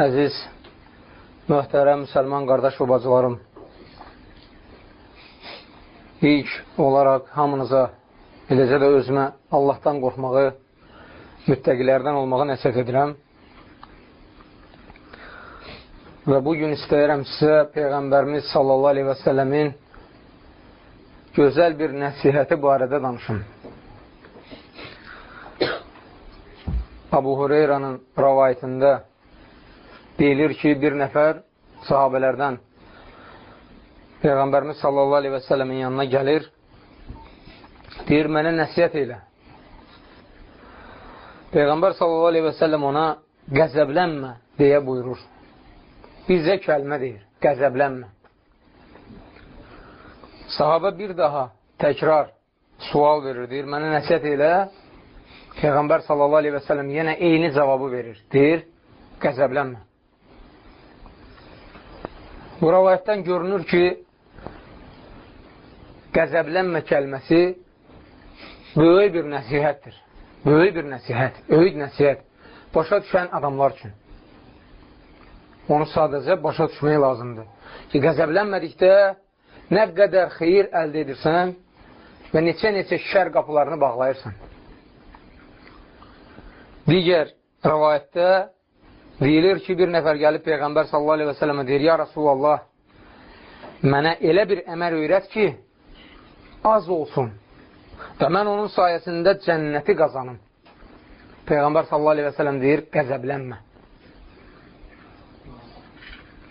Əziz, möhtərəm müsəlman qardaş və bacılarım, ilk olaraq hamınıza, eləcə də özümə Allahdan qorxmağı, müttəqilərdən olmağı nəsiyyət edirəm. Və bugün istəyirəm sizə Peyğəmbərimiz sallallahu aleyhi və səlləmin gözəl bir nəsihəti barədə danışım. Abu Hureyranın rəvayətində deyilir ki, bir nəfər sahabələrdən Peyğəmbərimiz sallallahu aleyhi və sələmin yanına gəlir, deyir, mənə nəsiyyət elə. Peyğəmbər sallallahu aleyhi və səlləm ona qəzəblənmə deyə buyurur. Bizə kəlmə deyir, qəzəblənmə. Sahabə bir daha təkrar sual verir, deyir, mənə nəsiyyət elə. Peyğəmbər sallallahu aleyhi və səlləm yenə eyni cavabı verir, deyir, qəzəblənmə. Bu rəvayətdən görünür ki, qəzəblənmə kəlməsi böyük bir nəsihətdir. Böyük bir nəsihət, öyüd nəsihət. Başa düşən adamlar üçün. Onu sadəcə başa düşmək lazımdır. Ki, qəzəblənmədikdə nə qədər xeyir əldə edirsən və neçə-neçə şər qapılarını bağlayırsan. Digər rəvayətdə Deyilir ki, bir nəfər gəlib Peyğəmbər sallallahu aleyhi və sələmə deyir, ya Rasulallah, mənə elə bir əməl öyrət ki, az olsun və mən onun sayəsində cənnəti qazanım. Peyğəmbər sallallahu aleyhi və sələm deyir, qəzəblənmə.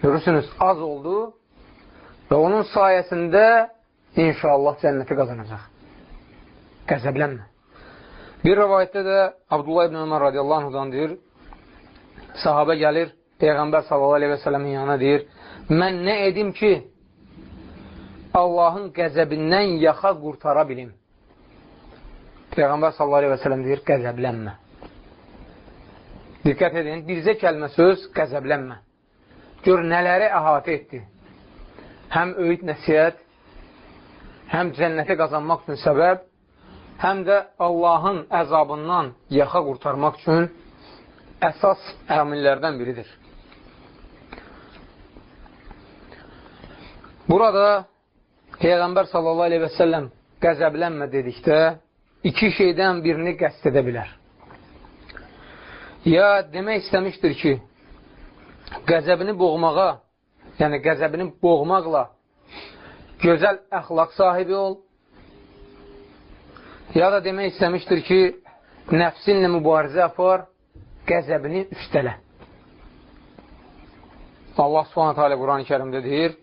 Görürsünüz, az oldu və onun sayəsində inşallah cənnəti qazanacaq. Qəzəblənmə. Bir rəvayətdə də Abdullah ibn Ömər radiyallahu anhudan deyir, sahabə gəlir, Peyğəmbər s.a.v-in yanına deyir, mən nə edim ki, Allahın qəzəbindən yaxa qurtara bilim. Peyğəmbər s.a.v deyir, qəzəblənmə. Diqqət edin, bircə kəlmə söz, qəzəblənmə. Gör, nələri əhatə etdi. Həm öyüd nəsiyyət, həm cənnəti qazanmaq üçün səbəb, həm də Allahın əzabından yaxa qurtarmaq üçün əsas əmillərdən biridir. Burada Peyğəmbər sallallahu aleyhi və səlləm qəzəblənmə dedikdə iki şeydən birini qəst edə bilər. Ya demək istəmişdir ki, qəzəbini boğmağa, yəni qəzəbini boğmaqla gözəl əxlaq sahibi ol, ya da demək istəmişdir ki, nəfsinlə mübarizə apar, qəzəbini üstələ. Allah subhanətə alə Quran-ı kərimdə deyir,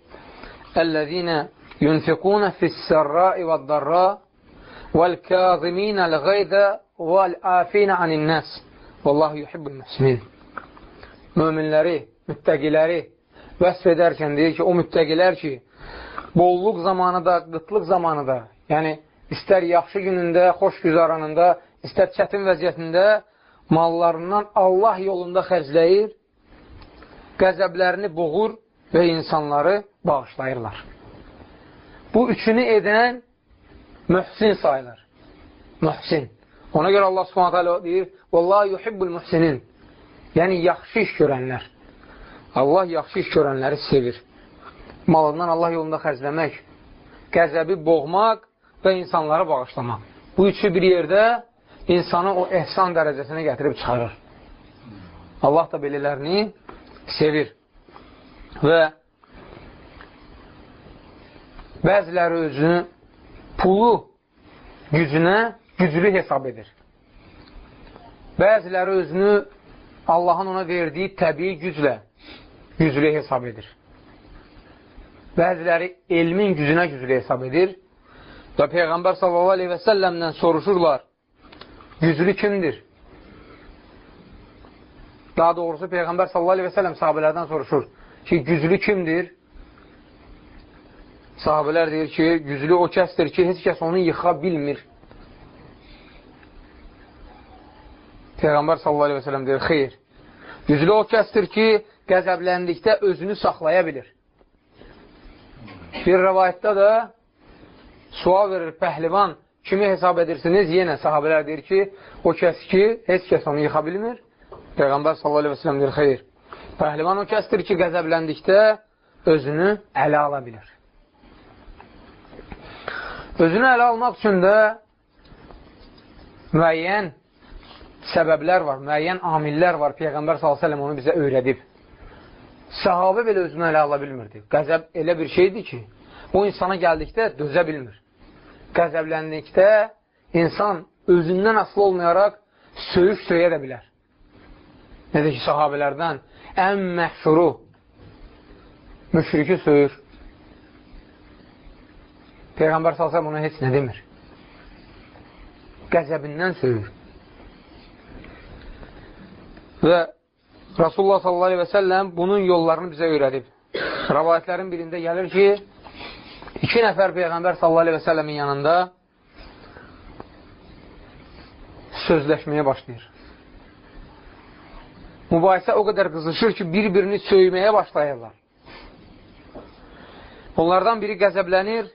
Əl-ləzinə yunfiqunə fissərrai və darra vəl-kəziminə l-qaydə vəl-afinə anin-nəs Vallahu yuhibbul mühsinin Möminləri, müttəqiləri vəsf edərkən deyir ki, o müttəqilər ki, bolluq zamanı da, qıtlıq zamanı da, yəni istər yaxşı günündə, xoş güzaranında, istər çətin vəziyyətində mallarından Allah yolunda xərcləyir, qəzəblərini boğur və insanları bağışlayırlar. Bu üçünü edən mühsin sayılır. Mühsin. Ona görə Allah subhanətə alə deyir, Vallahi yuhibbul mühsinin. Yəni, yaxşı iş görənlər. Allah yaxşı iş görənləri sevir. Malından Allah yolunda xərcləmək, qəzəbi boğmaq və insanları bağışlamaq. Bu üçü bir yerdə insanı o ehsan dərəcəsinə gətirib çıxarır. Allah da belələrini sevir. Və bəziləri özünü pulu gücünə güclü hesab edir. Bəziləri özünü Allahın ona verdiyi təbii güclə güclü hesab edir. Bəziləri elmin gücünə güclü hesab edir və Peyğəmbər sallallahu aleyhi və səlləmdən soruşurlar, güclü kimdir? Daha doğrusu Peyğəmbər sallallahu aleyhi və sələm sahabələrdən soruşur ki, güclü kimdir? Sahabələr deyir ki, güclü o kəsdir ki, heç kəs onu yıxa bilmir. Peyğəmbər sallallahu aleyhi və sələm deyir, xeyr. Güclü o kəsdir ki, qəzəbləndikdə özünü saxlaya bilir. Bir rəvayətdə də sual verir pəhlivan, kimi hesab edirsiniz? Yenə sahabələr deyir ki, o kəs ki, heç kəs onu yıxa bilmir. Peyğəmbər sələm deyir, xeyr. Pəhlivan o kəsdir ki, qəzəbləndikdə özünü ələ ala bilir. Özünü ələ almaq üçün də müəyyən səbəblər var, müəyyən amillər var. Peyğəmbər s.ə.v onu bizə öyrədib. Sahabə belə özünü ələ ala bilmirdi. Qəzəb elə bir şeydir ki, o insana gəldikdə dözə bilmir. Qəzəbləndikdə insan özündən asılı olmayaraq söyüş söyə də bilər. Necə ki, sahabələrdən ən məhşuru müşriki söyür. Peyğəmbər salsa buna heç nə demir. Qəzəbindən söyür. Və Rasulullah sallallahu aleyhi və səlləm bunun yollarını bizə öyrədib. Rəvayətlərin birində gəlir ki, iki nəfər Peyğəmbər səlləmin yanında sözləşməyə başlayır. Mübahisə o qədər qızışır ki, bir-birini söyməyə başlayırlar. Onlardan biri qəzəblənir,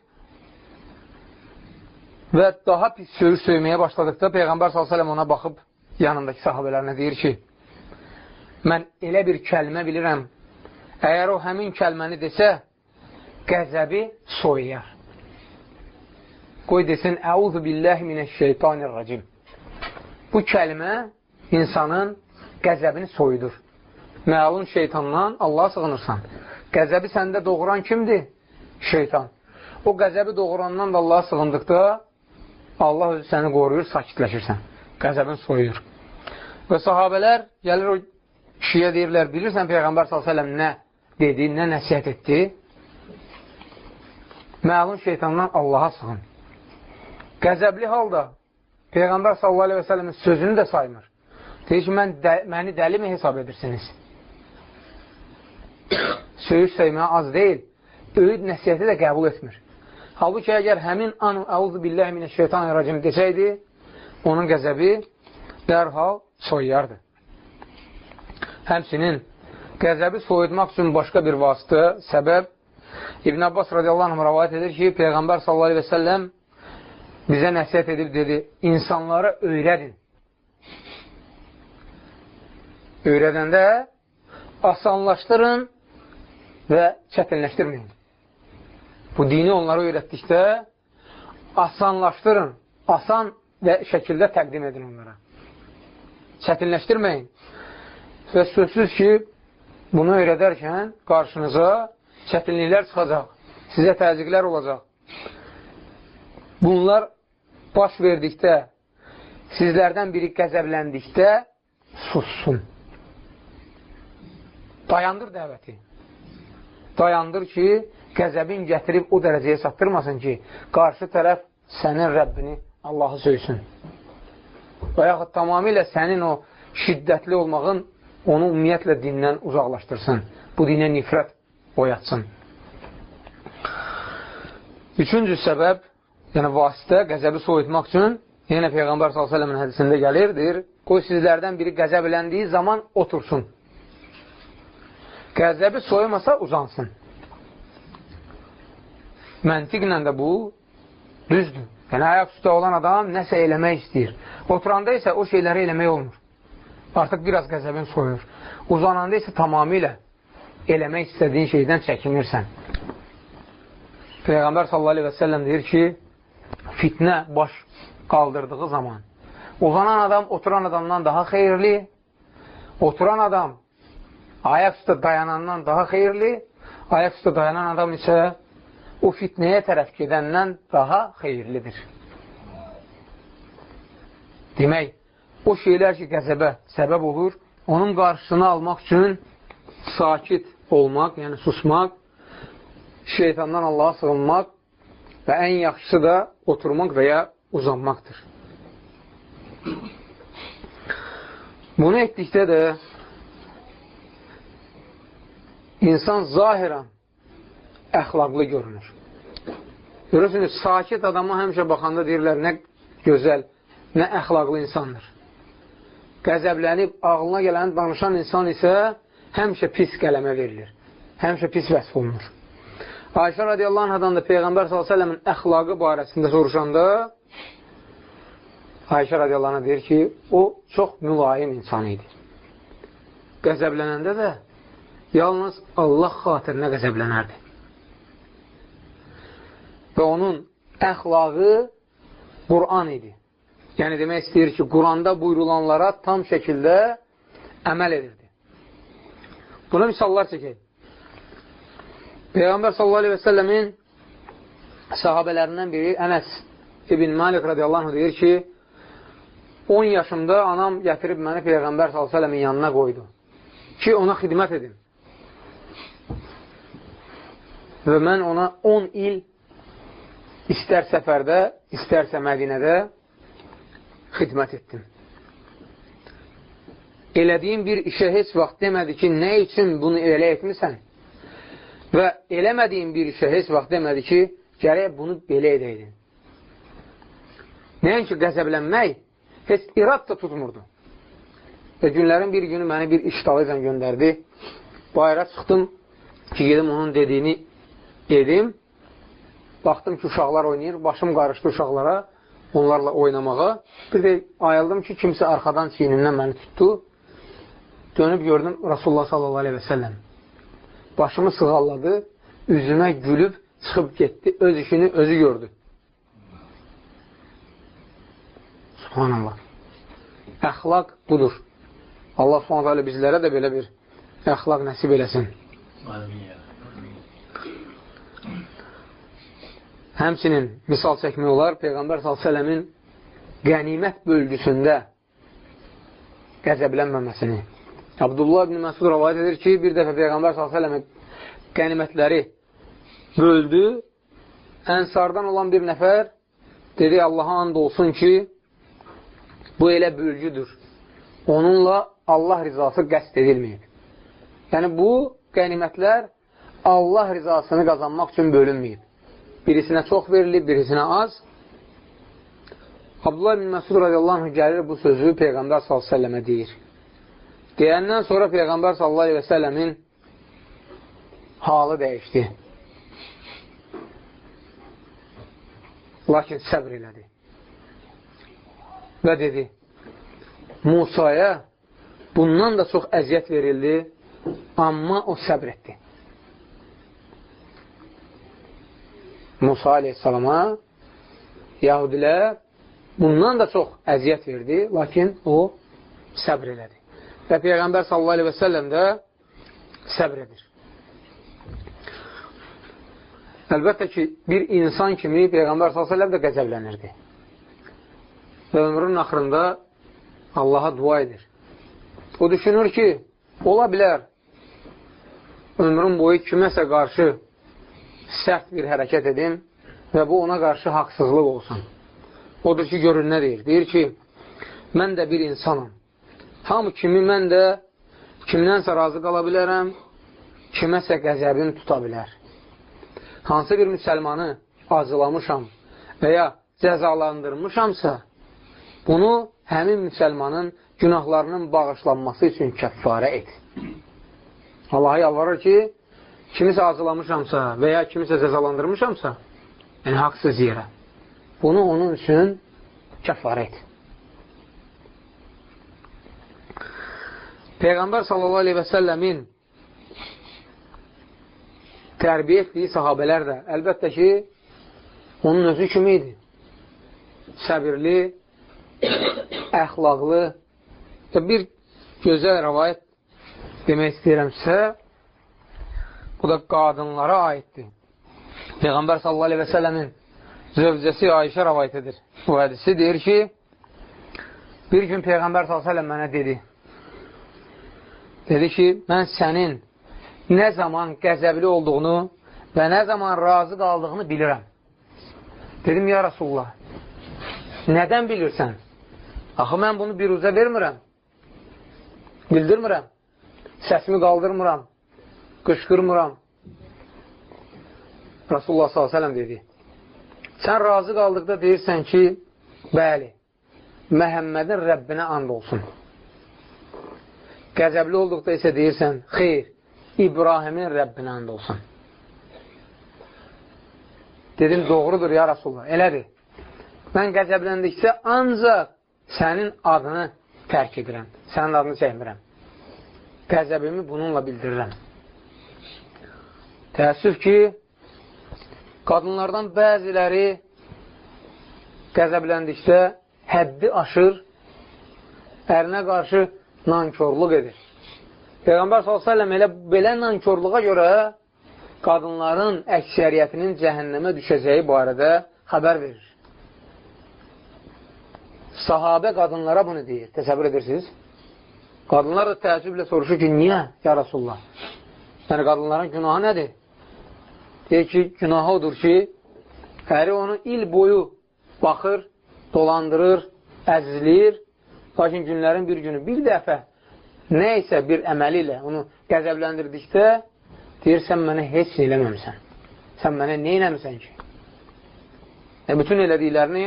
Və daha pis söyüş söyməyə başladıqda Peyğəmbər s.ə.v ona baxıb yanındakı sahabələrinə deyir ki, mən elə bir kəlmə bilirəm, əgər o həmin kəlməni desə, qəzəbi soyuyar. Qoy desin, Əuzu billəhi minəşşeytanirracim. Bu kəlmə insanın qəzəbini soyudur. Məlum şeytandan Allah sığınırsan. Qəzəbi səndə doğuran kimdir? Şeytan. O qəzəbi doğurandan da Allah sığındıqda Allah özü səni qoruyur, sakitləşirsən. Qəzəbin soyuyur. Və sahabələr gəlir o kişiyə deyirlər, bilirsən Peyğəmbər s.ə.v nə dedi, nə nəsiyyət etdi? Məlum şeytandan Allaha sığın. Qəzəbli halda Peyğəmbər s.ə.v-in sözünü də saymır. Deyir ki, mən də, məni dəli mi hesab edirsiniz? Söyüş söyməyə az deyil, öyüd nəsiyyəti də qəbul etmir. Halbuki əgər həmin an əuzu billəhi minəşşeytanirracim desəydi, onun qəzəbi dərhal soyuyardı. Həmsinin qəzəbi soyutmaq üçün başqa bir vasitə, səbəb İbn Abbas radiyallahu anh rəvayət edir ki, Peyğəmbər sallallahu aleyhi və səlləm bizə nəsiyyət edib dedi, insanları öyrədin. Öyrədəndə asanlaşdırın və çətinləşdirməyin. Bu dini onlara öyrətdikdə asanlaşdırın, asan və şəkildə təqdim edin onlara. Çətinləşdirməyin. Və sözsüz ki, bunu öyrədərkən qarşınıza çətinliklər çıxacaq, sizə təzyiqlər olacaq. Bunlar baş verdikdə, sizlərdən biri qəzəbləndikdə sussun. Dayandır dəvəti. Dayandır ki, qəzəbin gətirib o dərəcəyə çatdırmasın ki, qarşı tərəf sənin Rəbbini Allahı söysün. Və yaxud tamamilə sənin o şiddətli olmağın onu ümumiyyətlə dindən uzaqlaşdırsın. Bu dinə nifrət oyatsın. Üçüncü səbəb, yəni vasitə qəzəbi soyutmaq üçün yenə Peyğəmbər s.ə.v-in hədisində gəlir, deyir, qoy sizlərdən biri qəzəbləndiyi zaman otursun. Qəzəbi soyumasa uzansın. Məntiqlə də bu düzdür. Yəni, ayaq üstə olan adam nəsə eləmək istəyir. Oturanda isə o şeyləri eləmək olmur. Artıq biraz qəzəbin soyur. Uzananda isə tamamilə eləmək istədiyin şeydən çəkinirsən. Peyğəmbər səlləm deyir ki, fitnə baş qaldırdığı zaman uzanan adam oturan adamdan daha xeyirli, oturan adam ayaq üstə dayanandan daha xeyirli, ayaq üstə dayanan adam isə o fitnəyə tərəf gedəndən daha xeyirlidir. Demək, o şeylər ki, qəzəbə səbəb olur, onun qarşısını almaq üçün sakit olmaq, yəni susmaq, şeytandan Allaha sığınmaq və ən yaxşısı da oturmaq və ya uzanmaqdır. Bunu etdikdə də insan zahirən əxlaqlı görünür. Görürsünüz, sakit adama həmişə baxanda deyirlər, nə gözəl, nə əxlaqlı insandır. Qəzəblənib, ağlına gələni danışan insan isə həmişə pis qələmə verilir. Həmişə pis vəsf olunur. Ayşə radiyallahu anhadan da Peyğəmbər s.ə.v-in əxlaqı barəsində soruşanda Ayşə radiyallahu anh deyir ki, o çox mülayim insan idi. Qəzəblənəndə də yalnız Allah xatirinə qəzəblənərdi. Və onun əxlaqı Quran idi. Yəni, demək istəyir ki, Quranda buyurulanlara tam şəkildə əməl edirdi. Buna misallar çəkək. Peyğəmbər sallallahu aleyhi və səlləmin sahabələrindən biri Ənəs ibn Malik radiyallahu anh deyir ki, 10 yaşımda anam gətirib məni Peyğəmbər sallallahu aleyhi və səlləmin yanına qoydu ki, ona xidmət edim. Və mən ona 10 il istər səfərdə, istərsə Mədinədə xidmət etdim. Elədiyim bir işə heç vaxt demədi ki, nə üçün bunu elə etmirsən? Və eləmədiyim bir işə heç vaxt demədi ki, gərək bunu belə edəydin. Nəinki qəzəblənmək heç irad da tutmurdu. Və günlərin bir günü məni bir iş dalı göndərdi. Bayra çıxdım ki, gedim onun dediyini edim. Baxdım ki, uşaqlar oynayır. Başım qarışdı uşaqlara, onlarla oynamağa. Bir də ayıldım ki, kimsə arxadan çiynimdən məni tutdu. Dönüb gördüm Rasulullah sallallahu aleyhi və səlləm. Başımı sığalladı, üzümə gülüb, çıxıb getdi, öz işini özü gördü. Subhanallah. Əxlaq budur. Allah subhanallah bizlərə də belə bir əxlaq nəsib eləsin. Həmçinin misal çəkmək olar, Peyğəmbər s.ə.v-in qənimət bölgüsündə qəzəblənməməsini. Abdullah ibn Məsud rəvayət edir ki, bir dəfə Peyğəmbər s.ə.v qənimətləri böldü. Ənsardan olan bir nəfər dedi, Allaha and olsun ki, bu elə bölgüdür. Onunla Allah rizası qəst edilməyib. Yəni, bu qənimətlər Allah rizasını qazanmaq üçün bölünməyib. Birisinə çox verilib, birisinə az. Abdullah bin Məsud radiyallahu anh gəlir bu sözü Peyğəmbər s.ə.və deyir. Deyəndən sonra Peyğəmbər s.ə.v-in halı dəyişdi. Lakin səbr elədi. Və dedi, Musaya bundan da çox əziyyət verildi, amma o səbr etdi. Musa aleyhissalama Yahudilər bundan da çox əziyyət verdi, lakin o səbr elədi. Və Peyğəmbər sallallahu aleyhi və səlləm də səbr edir. Əlbəttə ki, bir insan kimi Peyğəmbər sallallahu aleyhi və səlləm də qəzəblənirdi. Və ömrünün axırında Allaha dua edir. O düşünür ki, ola bilər ömrün boyu kiməsə qarşı sərt bir hərəkət edim və bu ona qarşı haqsızlıq olsun. Odur ki, görür nə deyir? Deyir ki, mən də bir insanım. Hamı kimi mən də kimdənsə razı qala bilərəm, kiməsə qəzəbini tuta bilər. Hansı bir müsəlmanı acılamışam və ya cəzalandırmışamsa, bunu həmin müsəlmanın günahlarının bağışlanması üçün kəffarə et. Allaha yalvarır ki, kimisə acılamışamsa və ya kimisə cəzalandırmışamsa, yəni haqsız yerə, bunu onun üçün kəffarə et. Peyğəmbər sallallahu aleyhi və səlləmin tərbiyə etdiyi sahabələr də əlbəttə ki, onun özü kimi idi. Səbirli, əxlaqlı bir gözəl rəvayət demək istəyirəmsə, Bu da qadınlara aiddir. Peyğəmbər sallallahu aleyhi və səlləmin zövcəsi Ayşə rəvayət edir. Bu hədisi deyir ki, bir gün Peyğəmbər sallallahu aleyhi və səlləm mənə dedi, dedi ki, mən sənin nə zaman qəzəbli olduğunu və nə zaman razı qaldığını bilirəm. Dedim, ya Rasulullah, nədən bilirsən? Axı, mən bunu bir uzə vermirəm, bildirmirəm, səsimi qaldırmıram, qışqırmıram. Rasulullah s.ə.v dedi, sən razı qaldıqda deyirsən ki, bəli, Məhəmmədin Rəbbinə and olsun. Qəzəbli olduqda isə deyirsən, xeyr, İbrahimin Rəbbinə and olsun. Dedim, doğrudur ya Rasulullah, elədir. Mən qəzəbləndikcə ancaq sənin adını tərk edirəm, sənin adını çəkmirəm. Qəzəbimi bununla bildirirəm. Təəssüf ki, qadınlardan bəziləri qəzəbləndikdə həddi aşır, ərinə qarşı nankörlük edir. Peyğəmbər s.ə.v elə belə nankörluğa görə qadınların əksəriyyətinin cəhənnəmə düşəcəyi barədə xəbər verir. Sahabə qadınlara bunu deyir. Təsəvvür edirsiniz? Qadınlar da təəccüblə soruşur ki, niyə, ya Rasulullah? Yəni, qadınların günahı nədir? Deyir ki, günahı odur ki, əri onu il boyu baxır, dolandırır, əzizləyir, lakin günlərin bir günü bir dəfə nə isə bir əməli ilə onu qəzəbləndirdikdə deyir, sən mənə heç eləməmsən. Sən mənə nə eləmirsən ki? E, bütün elədiklərini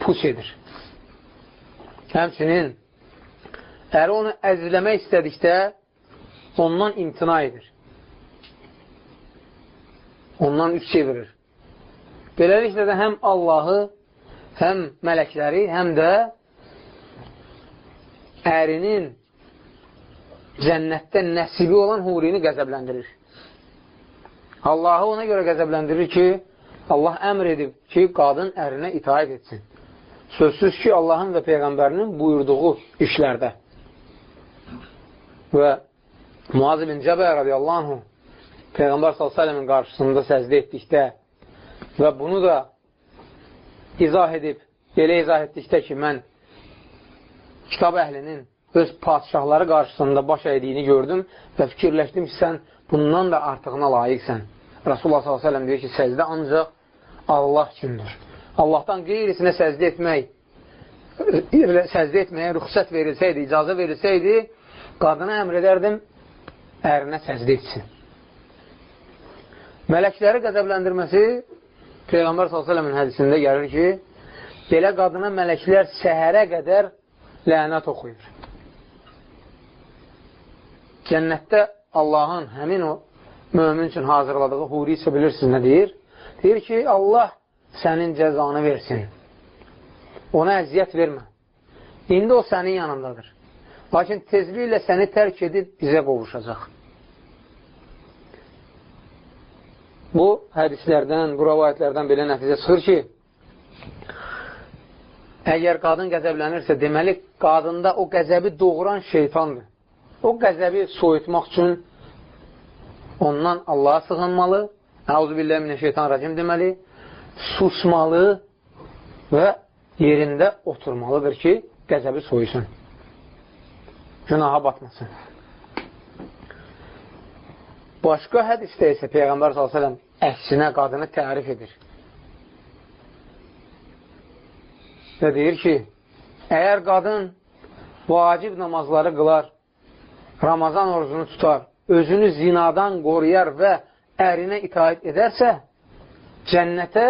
pus edir. Həmçinin əri onu əzizləmək istədikdə ondan imtina edir. Ondan üç çevirir. Beləliklə də həm Allahı, həm mələkləri, həm də ərinin cənnətdə nəsibi olan hurini qəzəbləndirir. Allahı ona görə qəzəbləndirir ki, Allah əmr edib ki, qadın ərinə itaət etsin. Sözsüz ki, Allahın və Peyğəmbərinin buyurduğu işlərdə. Və Muaz ibn Cəbə radiyallahu Peyğəmbər s.ə.v-in qarşısında səzdə etdikdə və bunu da izah edib, belə izah etdikdə ki, mən kitab əhlinin öz padişahları qarşısında baş əydiyini gördüm və fikirləşdim ki, sən bundan da artığına layiqsən. Rasulullah s.ə.v deyir ki, səzdə ancaq Allah üçündür. Allahdan qeyrisinə səzdə etmək, səzdə etməyə rüxsət verilsəydi, icazə verilsəydi, qadına əmr edərdim, ərinə səzdə etsin. Mələkləri qəzəbləndirməsi Peyğəmbər s.ə.v-in hədisində gəlir ki, belə qadına mələklər səhərə qədər lənət oxuyur. Cənnətdə Allahın həmin o mömin üçün hazırladığı huri isə bilirsiniz nə deyir? Deyir ki, Allah sənin cəzanı versin. Ona əziyyət vermə. İndi o sənin yanındadır. Lakin tezliklə səni tərk edib bizə qovuşacaq. Bu hədislərdən, bu rəvayətlərdən belə nəticə çıxır ki, əgər qadın qəzəblənirsə, deməli, qadında o qəzəbi doğuran şeytandır. O qəzəbi soyutmaq üçün ondan Allaha sığınmalı, Əuzu billəhi minəşeytanirracim deməli, susmalı və yerində oturmalıdır ki, qəzəbi soyusun. Günaha batmasın. Başqa hədisdə isə Peyğəmbər s.ə.v əksinə qadını tərif edir. Və deyir ki, əgər qadın vacib namazları qılar, Ramazan orucunu tutar, özünü zinadan qoruyar və ərinə itaət edərsə, cənnətə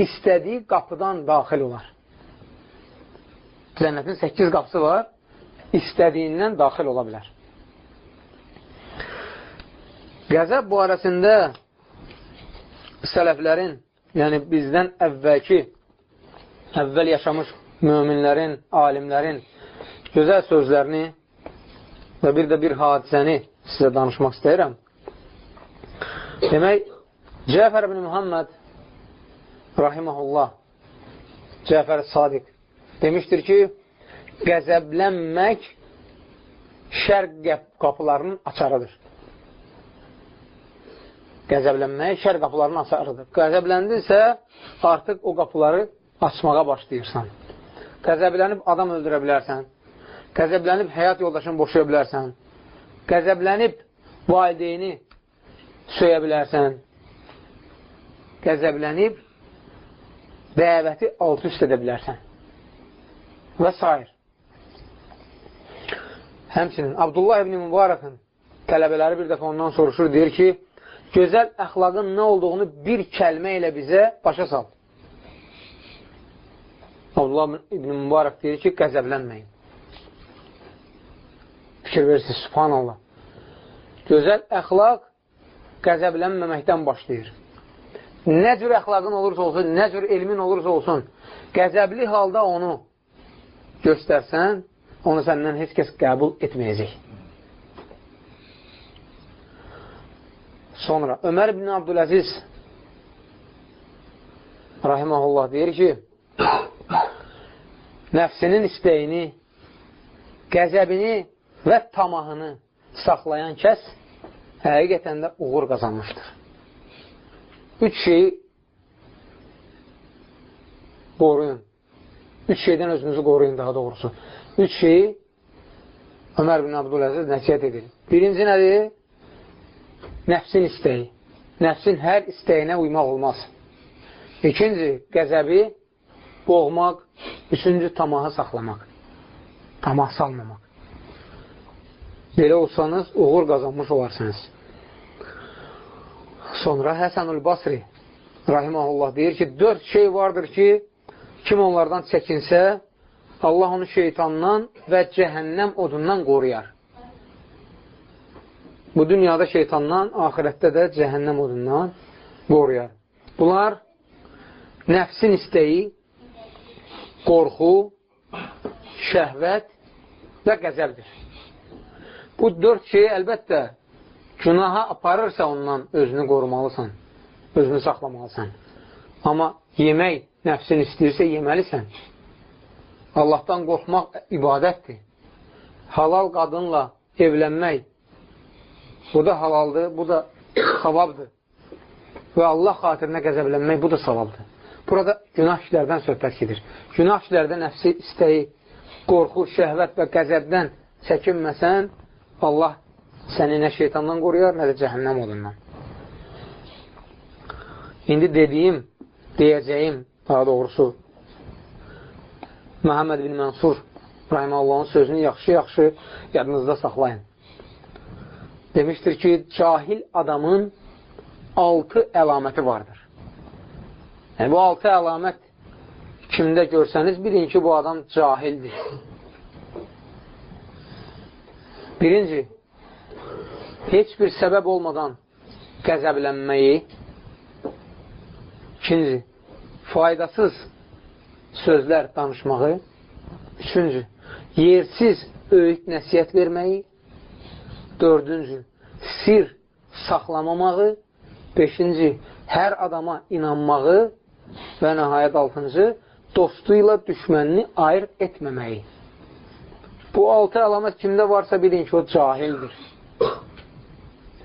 istədiyi qapıdan daxil olar. Cənnətin 8 qapısı var, istədiyindən daxil ola bilər. Qəzəb barəsində sələflərin, yəni bizdən əvvəlki, əvvəl yaşamış möminlərin, alimlərin gözəl sözlərini və bir də bir hadisəni sizə danışmaq istəyirəm. Demək, Cəfər ibn Muhammed rahiməhullah Cəfər Sadiq demişdir ki, qəzəblənmək şərq qapılarının açarıdır qəzəblənməyə şər qapılarını açardır. Qəzəbləndirsə, artıq o qapıları açmağa başlayırsan. Qəzəblənib adam öldürə bilərsən. Qəzəblənib həyat yoldaşını boşaya bilərsən. Qəzəblənib valideyni söyə bilərsən. Qəzəblənib dəvəti alt üst edə bilərsən. Və s. Həmçinin Abdullah ibn Mübarəkin tələbələri bir dəfə ondan soruşur, deyir ki, gözəl əxlaqın nə olduğunu bir kəlmə ilə bizə başa sal. Allah İbn Mübarək deyir ki, qəzəblənməyin. Fikir verirsiniz, subhanallah. Gözəl əxlaq qəzəblənməməkdən başlayır. Nə cür əxlaqın olursa olsun, nə cür elmin olursa olsun, qəzəbli halda onu göstərsən, onu səndən heç kəs qəbul etməyəcək. Sonra Ömər ibn Abdüləziz rahiməhullah deyir ki, nəfsinin istəyini, qəzəbini və tamahını saxlayan kəs həqiqətən də uğur qazanmışdır. Üç şeyi qoruyun. Üç şeydən özünüzü qoruyun daha doğrusu. Üç şeyi Ömər bin Abdüləziz nəsiyyət edir. Birinci nədir? Nəfsin istəyi. Nəfsin hər istəyinə uymaq olmaz. İkinci, qəzəbi boğmaq. Üçüncü, tamahı saxlamaq. Tamah salmamaq. Belə olsanız, uğur qazanmış olarsınız. Sonra Həsənül Basri rahiməhullah deyir ki, dörd şey vardır ki, kim onlardan çəkinsə, Allah onu şeytandan və cəhənnəm odundan qoruyar. Bu dünyada şeytandan, ahirətdə də cəhənnəm odundan qoruyar. Bunlar nəfsin istəyi, qorxu, şəhvət və qəzəbdir. Bu dörd şeyi əlbəttə günaha aparırsa ondan özünü qorumalısan, özünü saxlamalısan. Amma yemək nəfsin istəyirsə yeməlisən. Allahdan qorxmaq ibadətdir. Halal qadınla evlənmək bu da halaldır, bu da savabdır. Və Allah xatirinə qəzəblənmək bu da savabdır. Burada günah işlərdən söhbət gedir. Günah işlərdə nəfsi istəyi, qorxu, şəhvət və qəzəbdən çəkinməsən, Allah səni nə şeytandan qoruyar, nə də cəhənnəm odundan. İndi dediyim, deyəcəyim, daha doğrusu, Məhəmməd bin Mənsur Rahiməllahın sözünü yaxşı-yaxşı yadınızda saxlayın. Demişdir ki, cahil adamın altı əlaməti vardır. Yəni, bu altı əlamət kimdə görsəniz, bilin ki, bu adam cahildir. Birinci, heç bir səbəb olmadan qəzəblənməyi. İkinci, faydasız sözlər danışmağı. Üçüncü, yersiz öyüd nəsiyyət verməyi. Dördüncü, sir saxlamamağı. Beşinci, hər adama inanmağı. Və nəhayət altıncı, dostu ilə düşmənini ayırt etməməyi. Bu altı əlamət kimdə varsa bilin ki, o cahildir.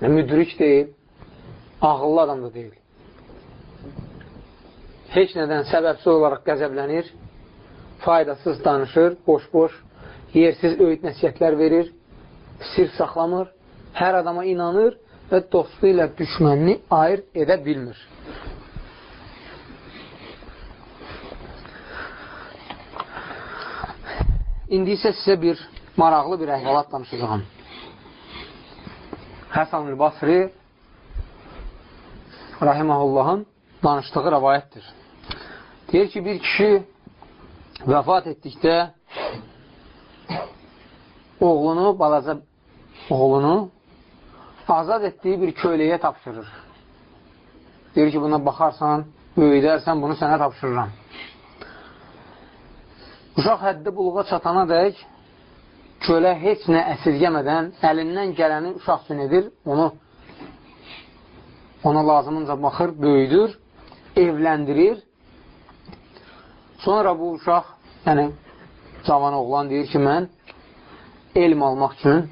Yəni, müdrik deyil, ağıllı adam da deyil. Heç nədən səbəbsiz olaraq qəzəblənir, faydasız danışır, boş-boş, yersiz öyüd nəsiyyətlər verir, sir saxlamır, hər adama inanır və dostu ilə düşmənini ayır edə bilmir. İndi isə sizə bir maraqlı bir əhvalat danışacağım. Həsan-ül Basri Rahiməhullahın danışdığı rəvayətdir. Deyir ki, bir kişi vəfat etdikdə oğlunu, balaca oğlunu azad etdiyi bir köləyə tapşırır. Deyir ki, buna baxarsan, böyüdərsən, bunu sənə tapşırıram. Uşaq həddi buluğa çatana dək kölə heç nə əsirgəmədən əlindən gələni uşaq üçün edir, onu ona lazımınca baxır, böyüdür, evləndirir. Sonra bu uşaq, yəni cavan oğlan deyir ki, mən elm almaq üçün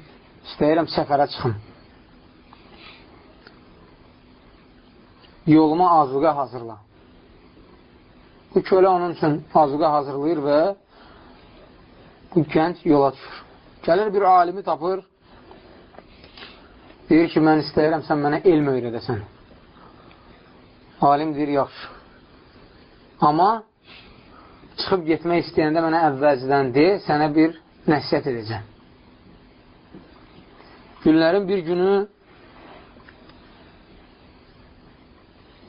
istəyirəm səfərə çıxım. Yoluma azuqə hazırla. Bu kölə onun üçün azuqə hazırlayır və gənc yola düşür. Gəlir bir alimi tapır, deyir ki, mən istəyirəm, sən mənə elm öyrədəsən. Alim deyir, yaxşı. Amma çıxıb getmək istəyəndə mənə əvvəlcədən de, sənə bir nəsiyyət edəcəm. Günlərin bir günü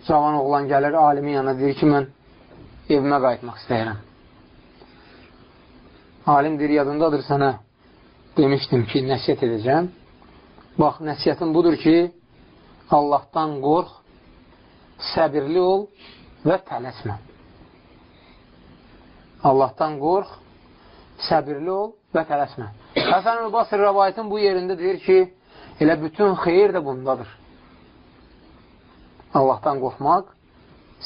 cavan oğlan gəlir alimin yanına deyir ki, mən evimə qayıtmaq istəyirəm. Alim deyir, yadındadır sənə demişdim ki, nəsiyyət edəcəm. Bax, nəsiyyətim budur ki, Allahdan qorx, səbirli ol və tələsmə. Allahdan qorx, səbirli ol və tələsmə. Həsən Ülbasır rəvayətin bu yerində deyir ki, elə bütün xeyir də bundadır. Allahdan qorxmaq,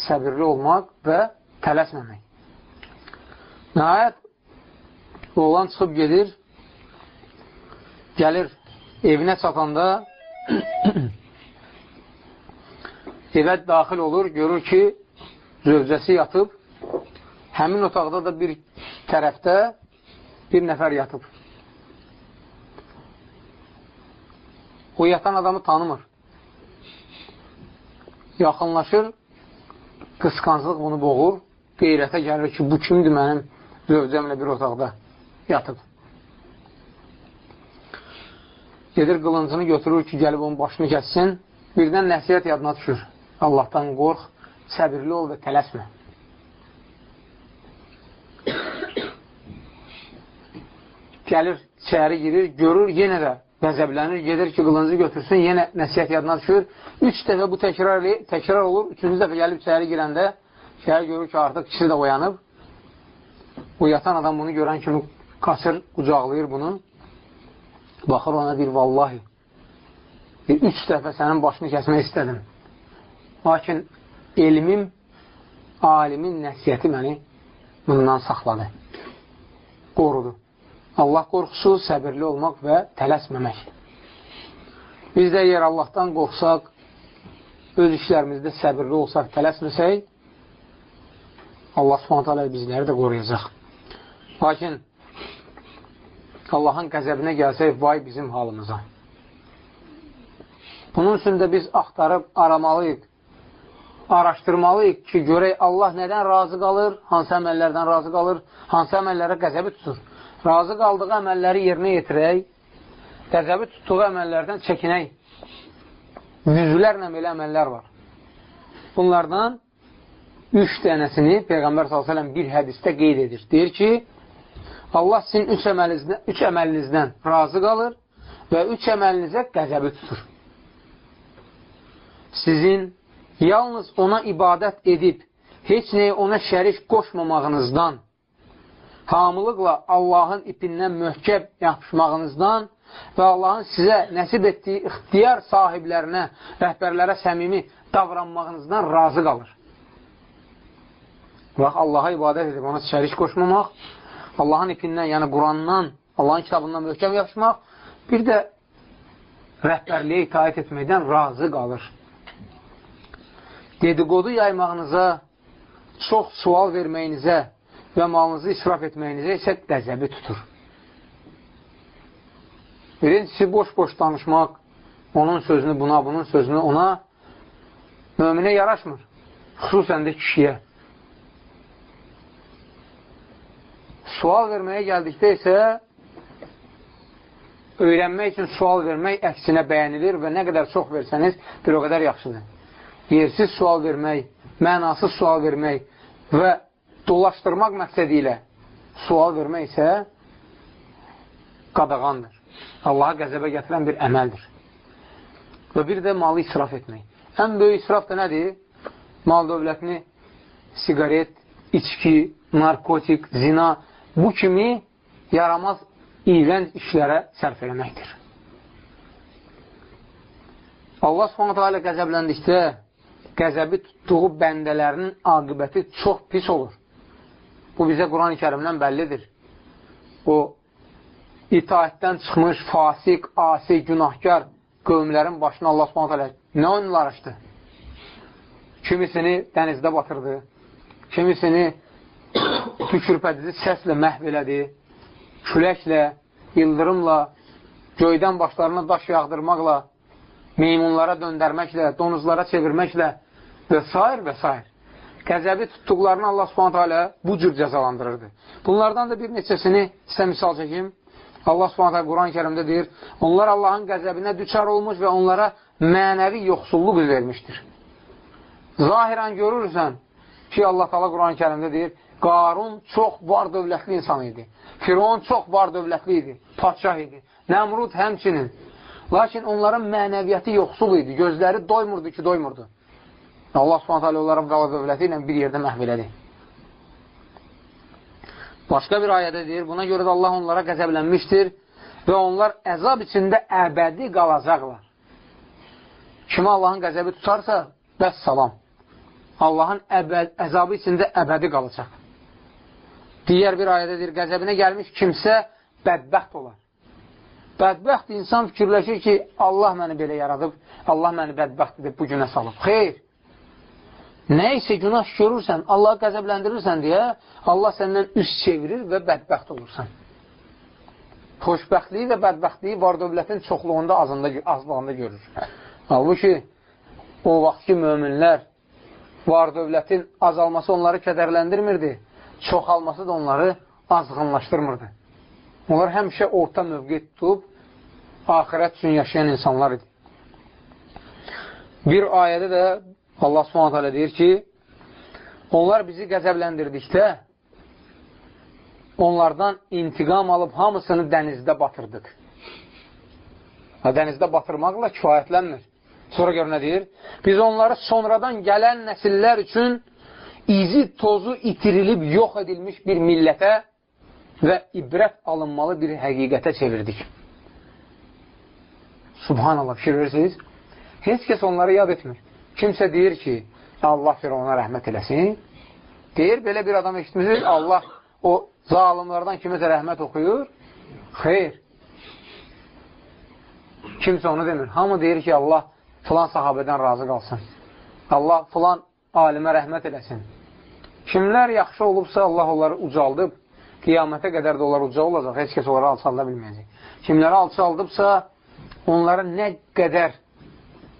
səbirli olmaq və tələsməmək. Nəhayət, oğlan çıxıb gedir, gəlir evinə çatanda evə daxil olur, görür ki, zövcəsi yatıb, həmin otaqda da bir tərəfdə bir nəfər yatıb. O yatan adamı tanımır. Yaxınlaşır, qısqanclıq bunu boğur, qeyrətə gəlir ki, bu kimdir mənim zövcəmlə bir otaqda yatıb. Gedir qılıncını götürür ki, gəlib onun başını kəssin, birdən nəsiyyət yadına düşür. Allahdan qorx, səbirli ol və tələsmə. Gəlir, içəri girir, görür, yenə də qəzəblənir, gedir ki, qılıncı götürsün, yenə nəsiyyət yadına düşür. Üç dəfə bu təkrar, təkrar olur. Üçüncü dəfə gəlib içəri girəndə şəhər görür ki, artıq kişi də oyanıb. Bu yatan adam bunu görən kimi qaçır, qucaqlayır bunu. Baxır ona deyir, vallahi, bir, üç dəfə sənin başını kəsmək istədim. Lakin elmim, alimin nəsiyyəti məni bundan saxladı, qorudu. Allah qorxusu, səbirli olmaq və tələsməmək. Biz də əgər Allahdan qorxsaq, öz işlərimizdə səbirli olsaq, tələsməsək, Allah subhanət hələ bizləri də qoruyacaq. Lakin Allahın qəzəbinə gəlsək, vay bizim halımıza. Bunun üçün də biz axtarıb aramalıyıq, araşdırmalıyıq ki, görək Allah nədən razı qalır, hansı əməllərdən razı qalır, hansı əməllərə qəzəbi tutur razı qaldığı əməlləri yerinə yetirək, qəzəbi tutduğu əməllərdən çəkinək. Yüzlərlə belə əməllər var. Bunlardan üç dənəsini Peyğəmbər s.ə.v bir hədistə qeyd edir. Deyir ki, Allah sizin üç əməlinizdən, üç əməlinizdən razı qalır və üç əməlinizə qəzəbi tutur. Sizin yalnız ona ibadət edib, heç nəyə ona şərik qoşmamağınızdan hamılıqla Allahın ipindən möhkəb yapışmağınızdan və Allahın sizə nəsib etdiyi ixtiyar sahiblərinə, rəhbərlərə səmimi davranmağınızdan razı qalır. Bax, Allaha ibadət edib, ona şərik qoşmamaq, Allahın ipindən, yəni Qurandan, Allahın kitabından möhkəm yapışmaq, bir də rəhbərliyə itaət etməkdən razı qalır. Dedikodu yaymağınıza, çox sual verməyinizə, və malınızı israf etməyinizə isə qəzəbi tutur. Birincisi, boş-boş danışmaq, onun sözünü buna, bunun sözünü ona möminə yaraşmır. Xüsusən də kişiyə. Sual verməyə gəldikdə isə öyrənmək üçün sual vermək əksinə bəyənilir və nə qədər çox versəniz, bir o qədər yaxşıdır. Yersiz sual vermək, mənasız sual vermək və dolaşdırmaq məqsədi ilə sual vermək isə qadağandır. Allaha qəzəbə gətirən bir əməldir. Və bir də malı israf etmək. Ən böyük israf da nədir? Mal dövlətini sigaret, içki, narkotik, zina bu kimi yaramaz iğrənc işlərə sərf eləməkdir. Allah subhanətə alə qəzəbləndikdə qəzəbi tutduğu bəndələrinin aqibəti çox pis olur. Bu bizə Quran-ı kərimdən bəllidir. O, itaətdən çıxmış, fasik, asi, günahkar qövmlərin başına Allah s.ə. nə oyunlar açdı? Kimisini dənizdə batırdı, kimisini tükürpədici səslə məhv elədi, küləklə, ildırımla, göydən başlarına daş yağdırmaqla, meymunlara döndərməklə, donuzlara çevirməklə və s. və s qəzəbi tutduqlarını Allah subhanətə alə bu cür cəzalandırırdı. Bunlardan da bir neçəsini sizə misal çəkim. Allah subhanətə Quran-ı kərimdə deyir, onlar Allahın qəzəbinə düçar olmuş və onlara mənəvi yoxsulluq vermişdir. Zahirən görürsən ki, Allah qala Quran-ı kərimdə deyir, Qarun çox var dövlətli insan idi. Firon çox var dövlətli idi, patşah idi. Nəmrud həmçinin. Lakin onların mənəviyyəti yoxsul idi, gözləri doymurdu ki, doymurdu. Allah subhanətə alə onların qala dövləti ilə bir yerdə məhv elədi. Başqa bir ayədə deyir, buna görə də Allah onlara qəzəblənmişdir və onlar əzab içində əbədi qalacaqlar. Kimə Allahın qəzəbi tutarsa, bəs salam. Allahın əbəd, əzabı içində əbədi qalacaq. Digər bir ayədə deyir, qəzəbinə gəlmiş kimsə bədbəxt olar. Bədbəxt insan fikirləşir ki, Allah məni belə yaradıb, Allah məni bədbəxt edib bu günə salıb. Xeyr, Nə isə günah görürsən, Allahı qəzəbləndirirsən deyə Allah səndən üst çevirir və bədbəxt olursan. Xoşbəxtliyi və bədbəxtliyi var dövlətin çoxluğunda azında, azlığında görür. Halbuki, o vaxt ki, möminlər var dövlətin azalması onları kədərləndirmirdi, çoxalması da onları azğınlaşdırmırdı. Onlar həmişə orta mövqe tutub, ahirət üçün yaşayan insanlar idi. Bir ayədə də Allah hələ deyir ki, onlar bizi qəzəbləndirdikdə onlardan intiqam alıb hamısını dənizdə batırdıq. Dənizdə batırmaqla kifayətlənmir. Sonra gör nə deyir? Biz onları sonradan gələn nəsillər üçün izi, tozu itirilib yox edilmiş bir millətə və ibrət alınmalı bir həqiqətə çevirdik. Subhanallah, fikir verirsiniz? Heç kəs onları yad etmir. Kimsə deyir ki, Allah Firavuna rəhmət eləsin. Deyir, belə bir adam eşitmişsiniz, Allah o zalimlardan kimisə rəhmət oxuyur. Xeyr. Kimsə onu demir. Hamı deyir ki, Allah filan sahabədən razı qalsın. Allah filan alimə rəhmət eləsin. Kimlər yaxşı olubsa, Allah onları ucaldıb, qiyamətə qədər də onlar uca olacaq, heç kəs onları alçalda bilməyəcək. Kimləri alçaldıbsa, onları nə qədər,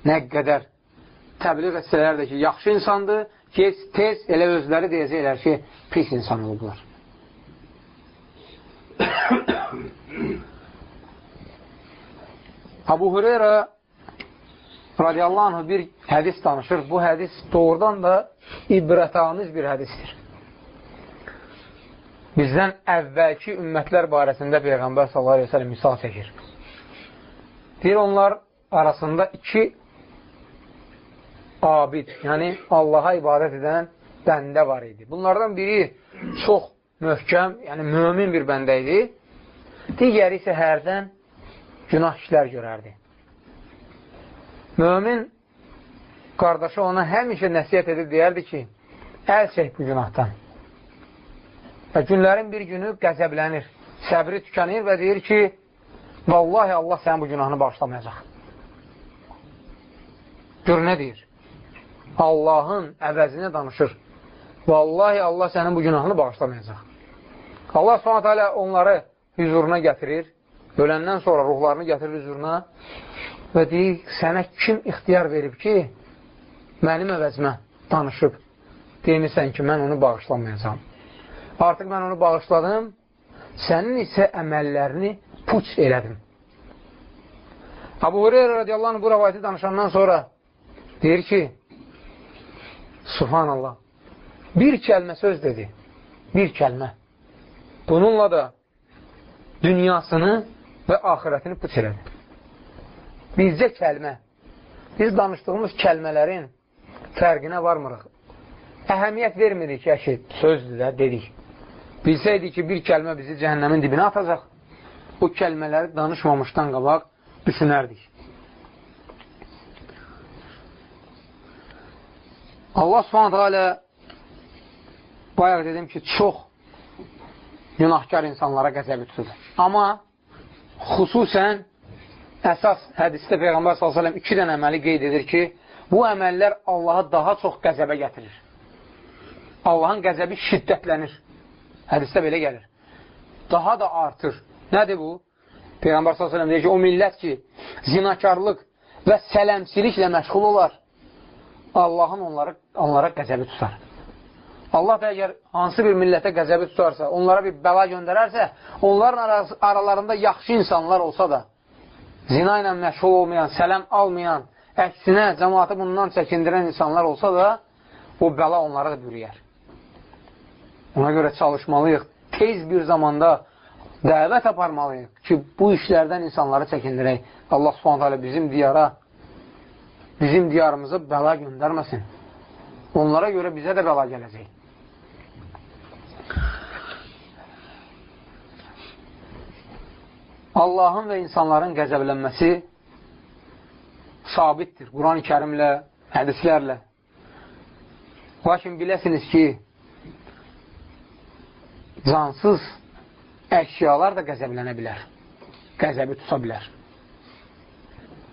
nə qədər təbliğ etsələr də ki, yaxşı insandır, gec, tez elə özləri deyəcəklər ki, pis insan olublar. Abu Hureyra radiyallahu anh bir hədis danışır. Bu hədis doğrudan da ibrətamiz bir hədisdir. Bizdən əvvəlki ümmətlər barəsində Peyğəmbər sallallahu aleyhi ve sellem misal çəkir. Deyir, onlar arasında iki abid, yəni Allaha ibadət edən bəndə var idi. Bunlardan biri çox möhkəm, yəni mömin bir bəndə idi. Digəri isə hərdən günah işlər görərdi. Mömin qardaşı ona həmişə nəsiyyət edib deyərdi ki, əl çək bu günahdan. Və günlərin bir günü qəzəblənir, səbri tükənir və deyir ki, vallahi Allah sənin bu günahını bağışlamayacaq. Gör nə deyir? Allahın əvəzinə danışır. Vallahi Allah sənin bu günahını bağışlamayacaq. Allah hələ onları hüzuruna gətirir, öləndən sonra ruhlarını gətirir hüzuruna və deyir, sənə kim ixtiyar verib ki, mənim əvəzimə danışıb, demirsən ki, mən onu bağışlamayacam. Artıq mən onu bağışladım, sənin isə əməllərini puç elədim. Abu Hureyra radiyallahu anh bu rəvayəti danışandan sonra deyir ki, Subhanallah. Bir kəlmə söz dedi. Bir kəlmə. Bununla da dünyasını və axirətini puç elədi. Bizcə kəlmə. Biz danışdığımız kəlmələrin fərqinə varmırıq. Əhəmiyyət vermirik ki, əşi, sözdür də, dedik. Bilsəydik ki, bir kəlmə bizi cəhənnəmin dibinə atacaq, bu kəlmələri danışmamışdan qabaq düşünərdik. Allah subhanətə alə bayaq dedim ki, çox günahkar insanlara qəzəbi tutur. Amma xüsusən əsas hədisdə Peyğəmbər s.ə.v iki dənə əməli qeyd edir ki, bu əməllər Allaha daha çox qəzəbə gətirir. Allahın qəzəbi şiddətlənir. Hədisdə belə gəlir. Daha da artır. Nədir bu? Peyğəmbər s.ə.v deyir ki, o millət ki, zinakarlıq və sələmçiliklə məşğul olar, Allahın onları, onlara qəzəbi tutar. Allah da əgər hansı bir millətə qəzəbi tutarsa, onlara bir bəla göndərərsə, onların aralarında yaxşı insanlar olsa da, zina ilə məşğul olmayan, sələm almayan, əksinə cəmatı bundan çəkindirən insanlar olsa da, o bəla onlara da bürüyər. Ona görə çalışmalıyıq. Tez bir zamanda dəvət aparmalıyıq ki, bu işlərdən insanları çəkindirək. Allah subhanət bizim diyara, bizim diyarımıza bəla göndərməsin. Onlara görə bizə də bəla gələcək. Allahın və insanların qəzəblənməsi sabitdir. Quran-ı kərimlə, hədislərlə. Lakin biləsiniz ki, cansız əşyalar da qəzəblənə bilər. Qəzəbi tuta bilər.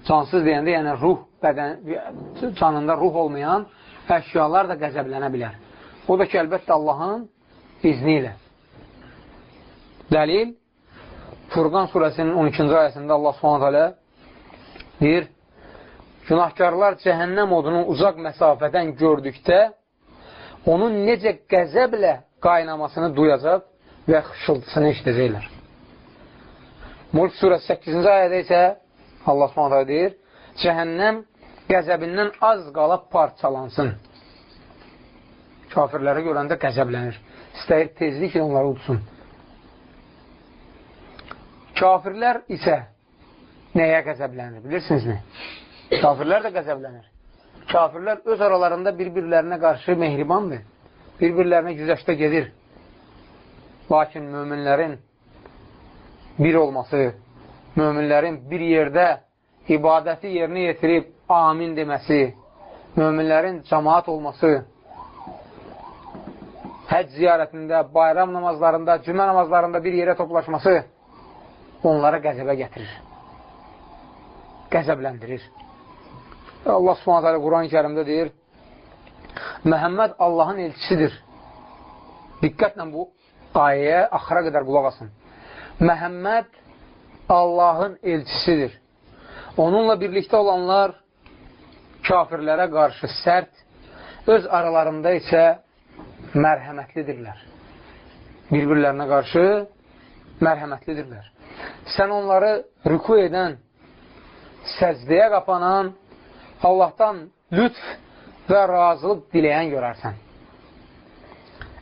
Cansız deyəndə, yəni ruh, bədən, canında ruh olmayan əşyalar da qəzəblənə bilər. O da ki, əlbəttə Allahın izni ilə. Dəlil, Furqan surəsinin 12-ci ayəsində Allah s.ə. deyir, günahkarlar cəhənnəm odunu uzaq məsafədən gördükdə onun necə qəzəblə qaynamasını duyacaq və xışıltısını işləyəcəklər. Mulk surəsi 8-ci ayədə isə Allah s.ə. deyir, cəhənnəm qəzəbindən az qala parçalansın. Kafirləri görəndə qəzəblənir. İstəyir tezliklə onları udsun. Kafirlər isə nəyə qəzəblənir, bilirsinizmi? Kafirlər də qəzəblənir. Kafirlər öz aralarında bir-birlərinə qarşı mehribandır. Bir-birlərinə güzəşdə gedir. Lakin möminlərin bir olması, möminlərin bir yerdə ibadəti yerinə yetirib amin deməsi, möminlərin cəmaat olması, həc ziyarətində, bayram namazlarında, cümə namazlarında bir yerə toplaşması onlara qəzəbə gətirir. Qəzəbləndirir. Allah subhanət hələ Quran-ı kərimdə deyir, Məhəmməd Allahın elçisidir. Diqqətlə bu ayəyə axıra qədər qulaq asın. Məhəmməd Allahın elçisidir. Onunla birlikdə olanlar kafirlərə qarşı sərt, öz aralarında isə mərhəmətlidirlər. Bir-birlərinə qarşı mərhəmətlidirlər. Sən onları rüku edən, səcdəyə qapanan, Allahdan lütf və razılıq diləyən görərsən.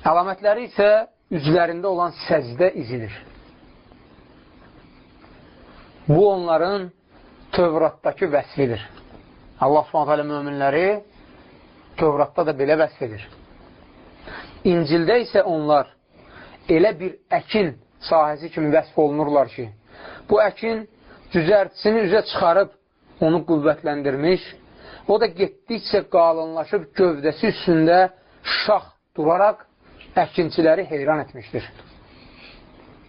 Əlamətləri isə üzlərində olan səcdə izidir. Bu onların Tövratdakı vəsfidir. Allah subhanətə möminləri Tövratda da belə vəsf edir. İncildə isə onlar elə bir əkin sahəsi kimi vəsf olunurlar ki, bu əkin cüzərtisini üzə çıxarıb onu qüvvətləndirmiş, o da getdikcə qalınlaşıb gövdəsi üstündə şax duraraq əkinçiləri heyran etmişdir.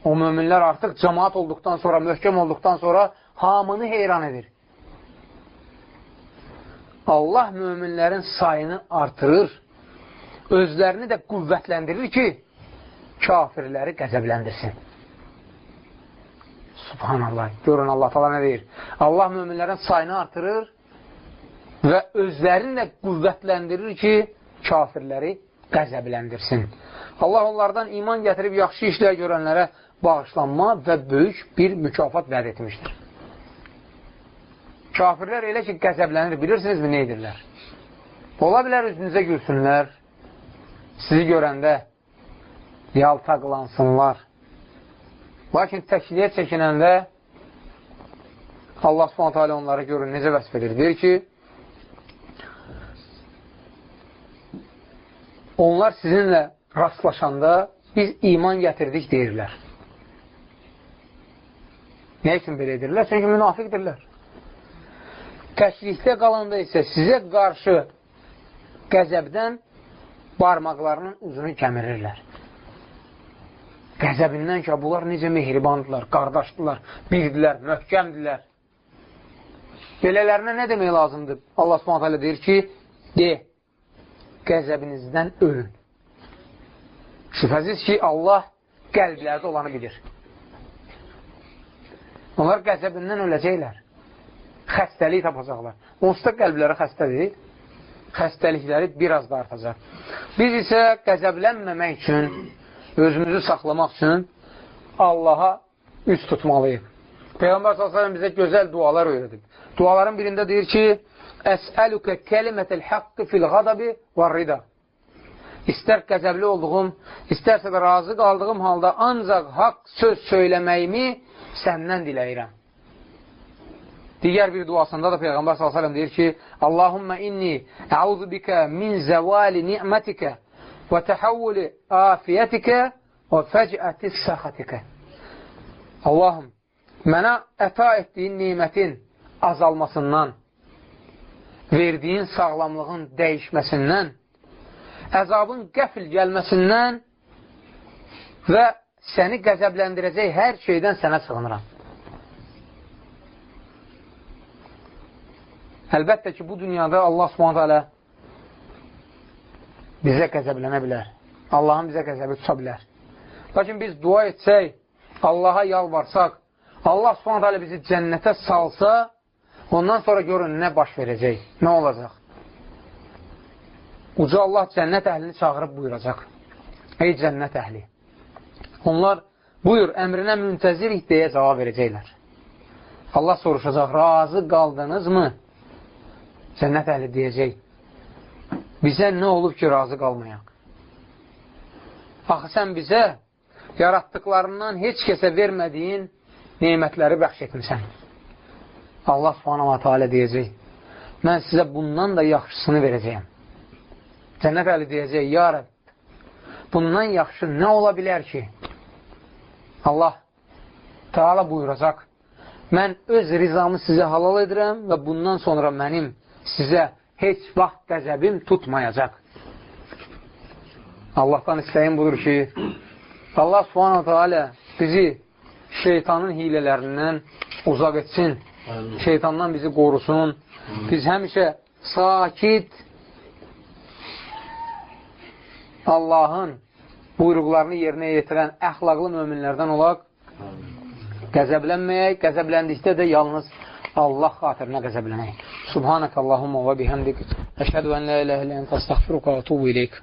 O möminlər artıq cəmaat olduqdan sonra, möhkəm olduqdan sonra hamını heyran edir. Allah möminlərin sayını artırır, özlərini də qüvvətləndirir ki, kafirləri qəzəbləndirsin. Subhanallah. Görün Allah tala nə deyir? Allah möminlərin sayını artırır və özlərini də qüvvətləndirir ki, kafirləri qəzəbləndirsin. Allah onlardan iman gətirib yaxşı işlər görənlərə bağışlanma və böyük bir mükafat vəd etmişdir. Kafirlər elə ki, qəzəblənir, bilirsinizmi, nə edirlər? Ola bilər, üzünüzə gülsünlər, sizi görəndə yaltaqlansınlar. Lakin təkliyə çəkinəndə Allah subhanət hələ onları görün, necə vəsf edir? Deyir ki, onlar sizinlə rastlaşanda biz iman gətirdik deyirlər. Nə üçün belə edirlər? Çünki münafiqdirlər. Təklikdə qalanda isə sizə qarşı qəzəbdən barmaqlarının uzunu kəmirirlər. Qəzəbindən ki, bunlar necə mehribandırlar, qardaşdırlar, birdilər, möhkəmdirlər. Belələrinə nə demək lazımdır? Allah s.ə.v deyir ki, de, qəzəbinizdən ölün. Şübhəsiz ki, Allah qəlblərdə olanı bilir. Onlar qəzəbindən öləcəklər xəstəlik tapacaqlar. Onsuz da qəlbləri xəstədir, xəstəlikləri biraz da artacaq. Biz isə qəzəblənməmək üçün, özümüzü saxlamaq üçün Allaha üst tutmalıyıq. Peyğəmbər s.ə.v bizə gözəl dualar öyrədib. Duaların birində deyir ki, Əsəlükə kəlimətəl haqqı fil qadabi və rida. İstər qəzəbli olduğum, istərsə də razı qaldığım halda ancaq haqq söz söyləməyimi səndən diləyirəm. Digər bir duasında da Peyğəmbər s.ə.v deyir ki, Allahümmə inni əuzu bikə min zəvali ni'mətikə təhəvvüli afiyyətikə və fəcəti səxətikə. Allahım, mənə əta etdiyin nimətin azalmasından, verdiyin sağlamlığın dəyişməsindən, əzabın qəfil gəlməsindən və səni qəzəbləndirəcək hər şeydən sənə sığınıram. Əlbəttə ki, bu dünyada Allah subhanət hələ bizə qəzəblənə bilər. Allahın bizə qəzəbi tuta bilər. Lakin biz dua etsək, Allaha yalvarsaq, Allah subhanət hələ bizi cənnətə salsa, ondan sonra görün nə baş verəcək, nə olacaq. Uca Allah cənnət əhlini çağırıb buyuracaq. Ey cənnət əhli! Onlar buyur, əmrinə müntəzirik deyə cavab verəcəklər. Allah soruşacaq, razı qaldınızmı? Cənnət əhli deyəcək, bizə nə olub ki, razı qalmayaq? Axı sən bizə yaratdıqlarından heç kəsə vermədiyin neymətləri bəxş etmirsən. Allah subhanahu wa ta'ala deyəcək, mən sizə bundan da yaxşısını verəcəyəm. Cənnət əli deyəcək, ya Rəbb, bundan yaxşı nə ola bilər ki? Allah Teala buyuracaq, mən öz rizamı sizə halal edirəm və bundan sonra mənim sizə heç vaxt qəzəbim tutmayacaq. Allahdan istəyim budur ki, Allah subhanahu teala bizi şeytanın hilələrindən uzaq etsin, şeytandan bizi qorusun, biz həmişə sakit Allahın buyruqlarını yerinə yetirən əxlaqlı möminlərdən olaq, qəzəblənməyək, qəzəbləndikdə də yalnız Allah xatirinə qəzəblənək. Subhanək Allahumma və bihamdik. Əşhədu ən la iləhə ilə ən təstəxfiruqa və tubu iləyik.